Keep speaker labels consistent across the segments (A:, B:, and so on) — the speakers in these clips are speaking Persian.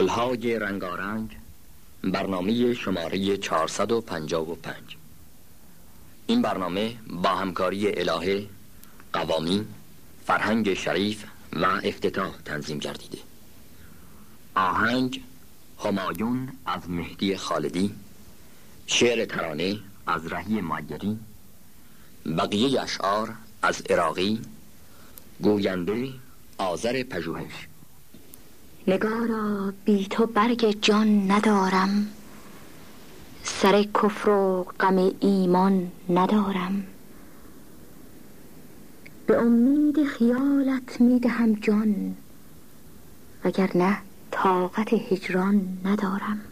A: گلهای رنگارنگ برنامه شماره 455 این برنامه با همکاری الهه قوامی فرهنگ شریف و افتتاح تنظیم گردیده. آهنگ همایون از مهدی خالدی شعر ترانه از رهی مایری بقیه اشعار از عراقی گوینده آذر پژوهش.
B: نگارا بی تو برگ جان ندارم. سر کفر و غم ایمان ندارم. به امید خیالت می‌دهم جان وگرنه طاقت هجران ندارم.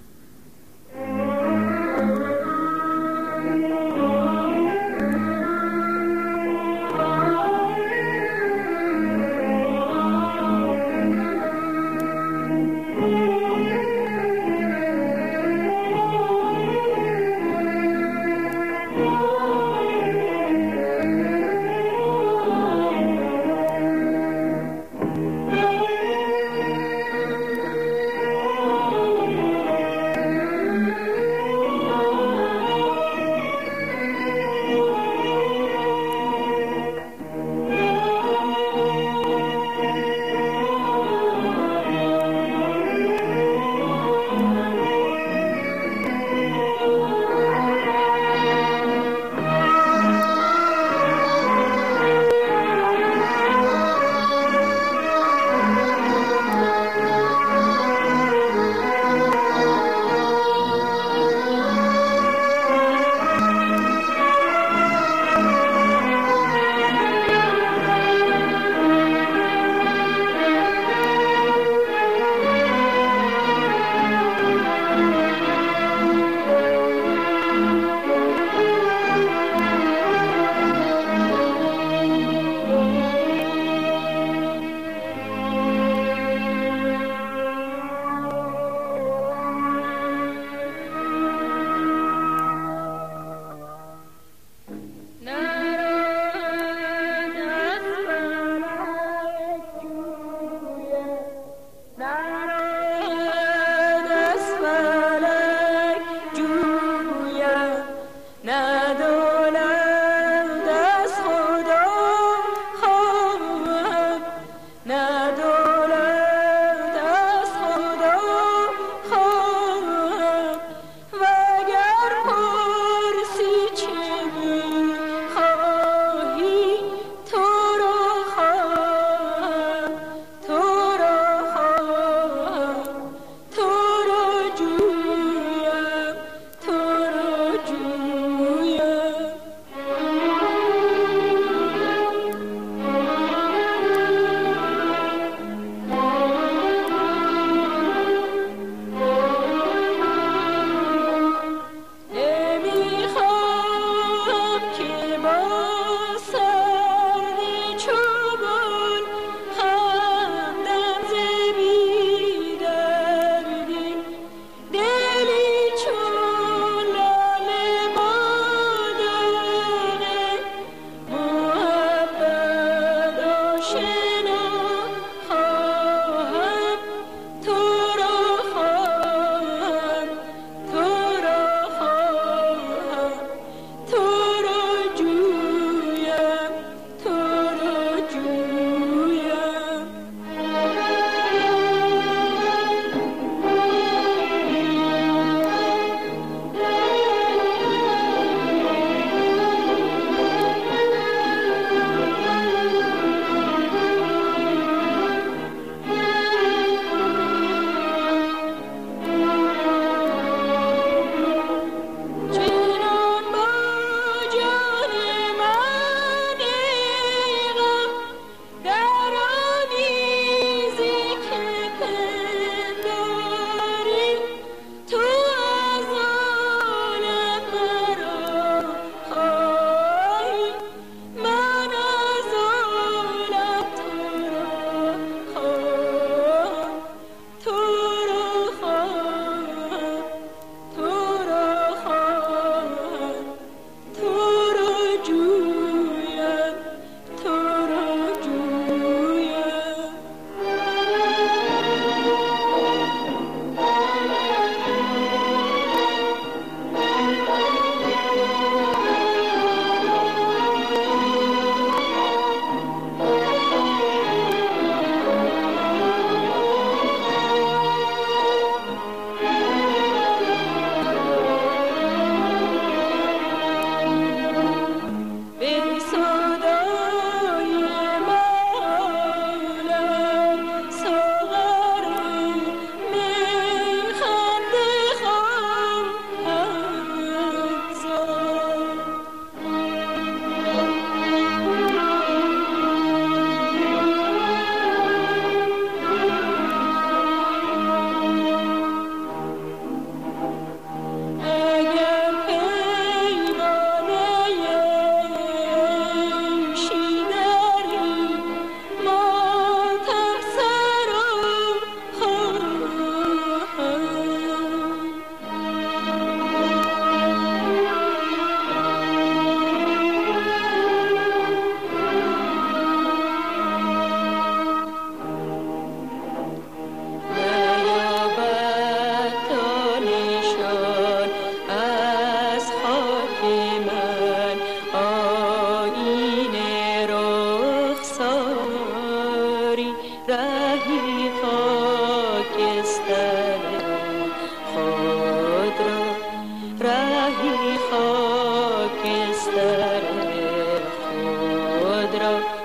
B: Pedro.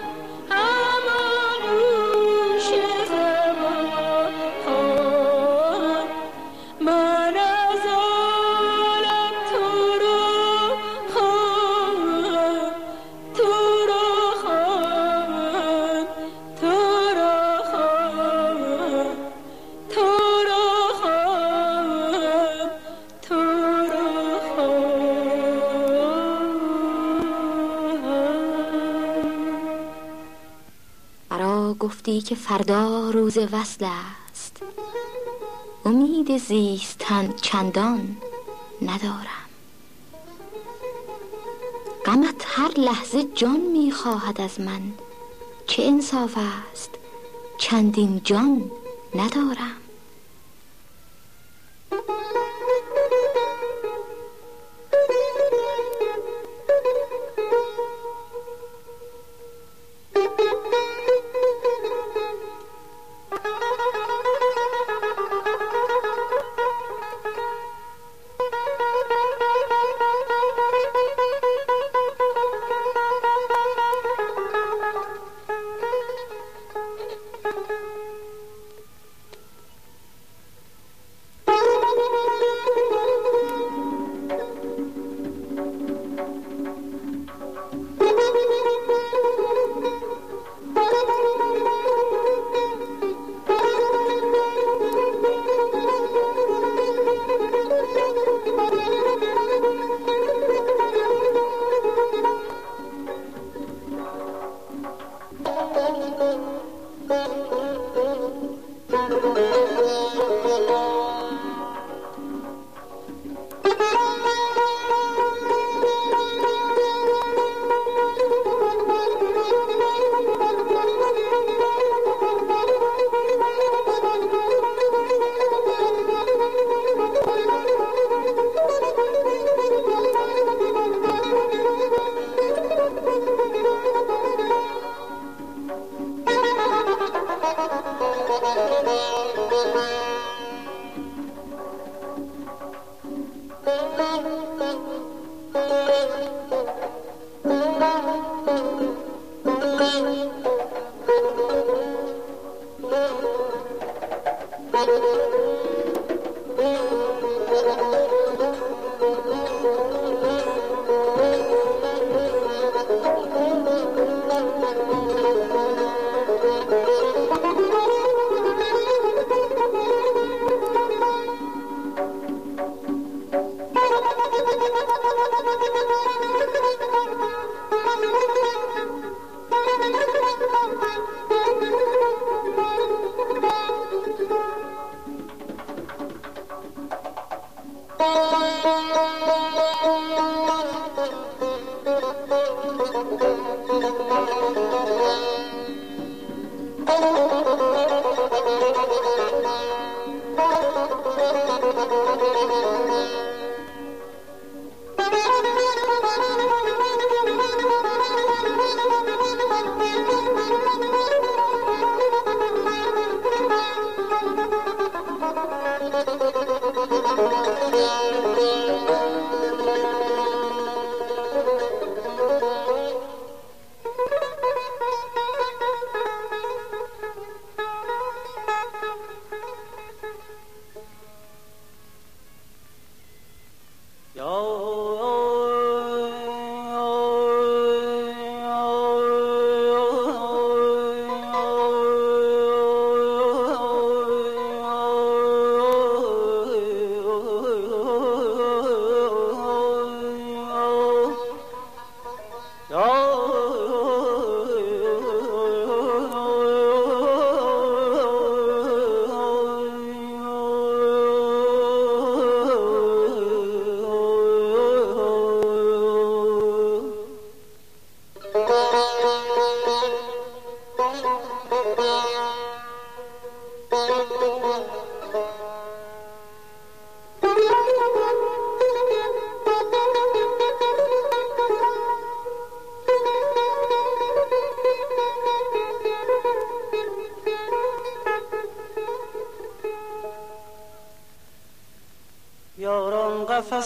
B: فردا روز وصل است. امید زیستن چندان ندارم. غمت هر لحظه جان می‌خواهد از من. چه انصاف است؟ چندین جان ندارم.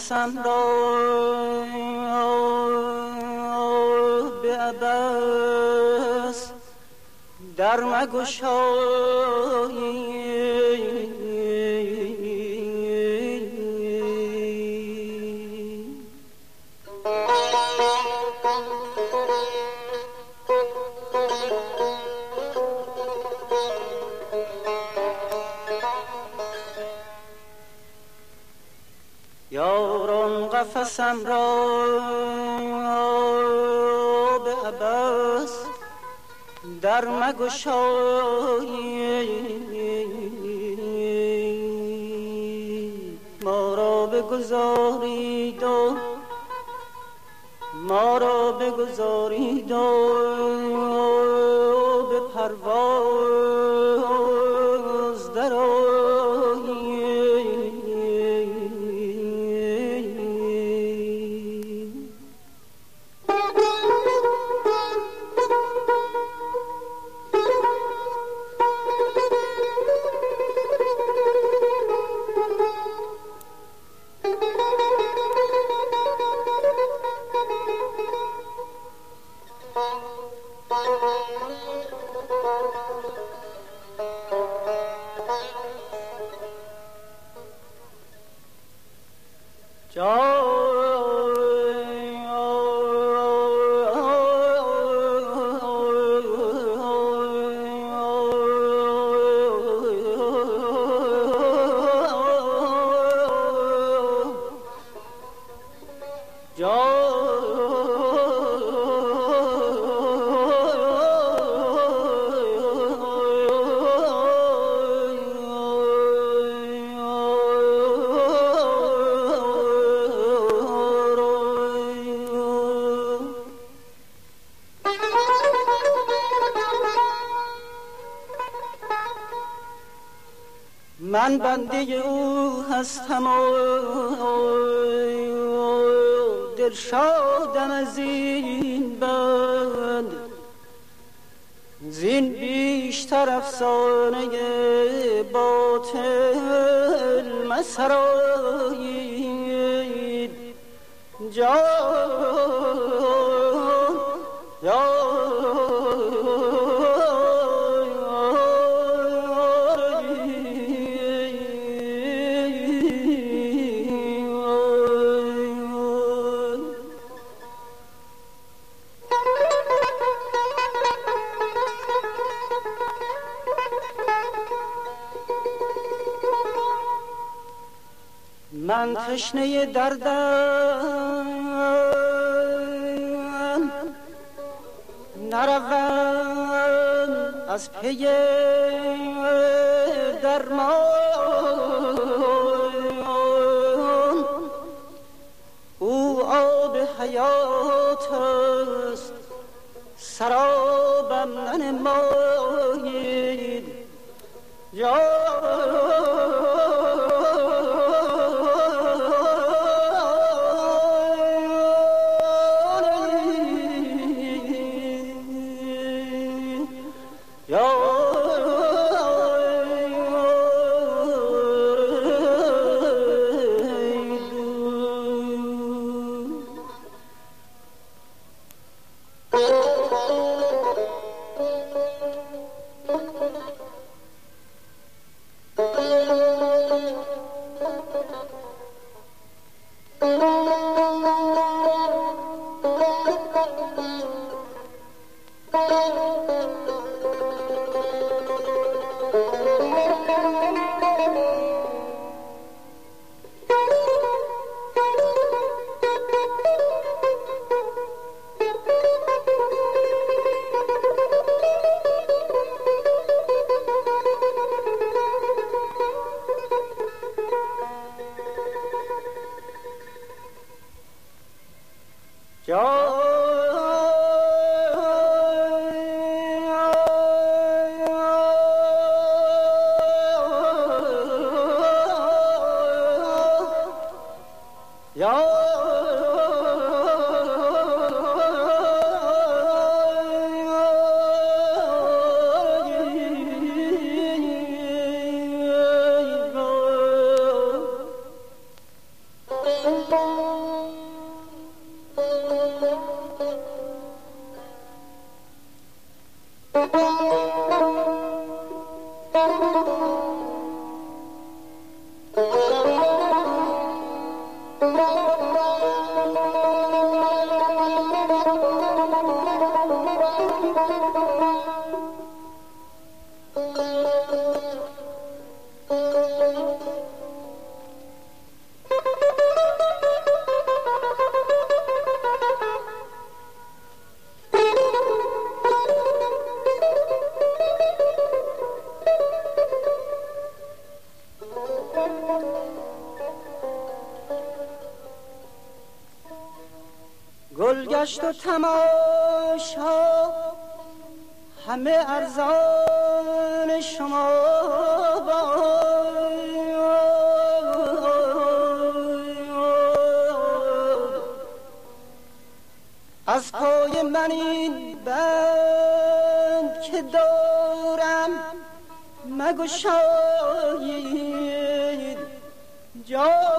C: قفسم را به عبس در مگشایی قفسم را به عباس در در مگشایی. ما را بگذارید و ما را بگذارید و من بنده او هستم و دلشادم از این بند. زین بیشتر افسانه باطل مسرایید جان من تشنه دردم. نروم از پی درمان. او آب حیات است سرابم ننمایید یا گشت و تماشا. همه ارزان شما از پای من این بند که دارم مگشایید جان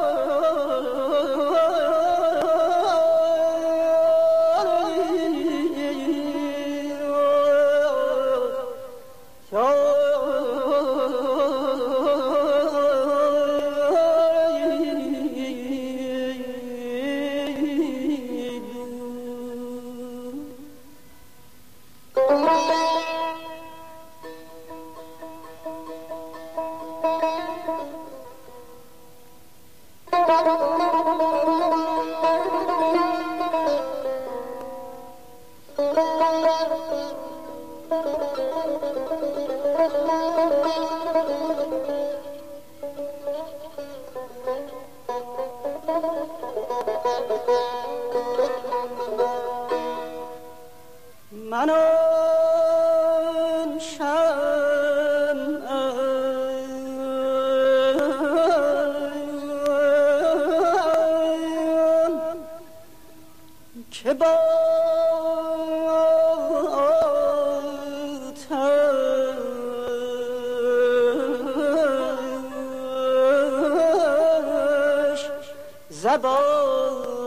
C: Double.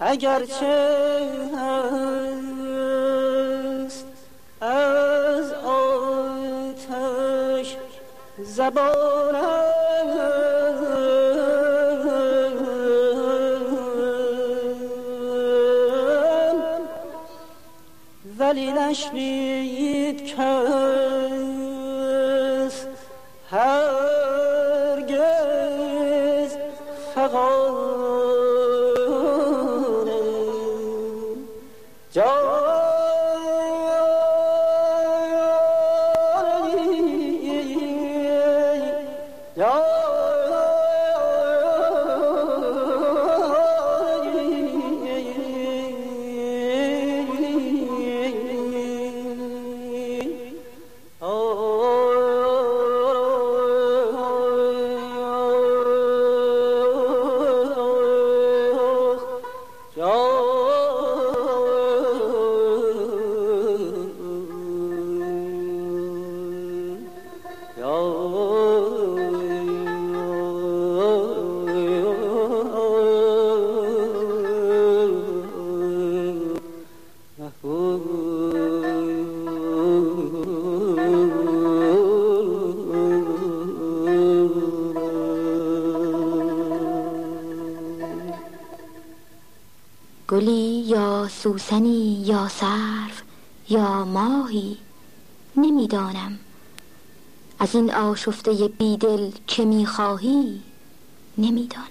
C: اگرچه هست از آتش زبانم ولی نشنید کس
B: سوسنی یا صرف یا ماهی نمی‌دانم. از این آشفته بیدل چه می‌خواهی نمی‌دانم.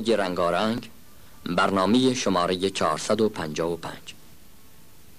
A: گلهای رنگارنگ برنامه شماره 455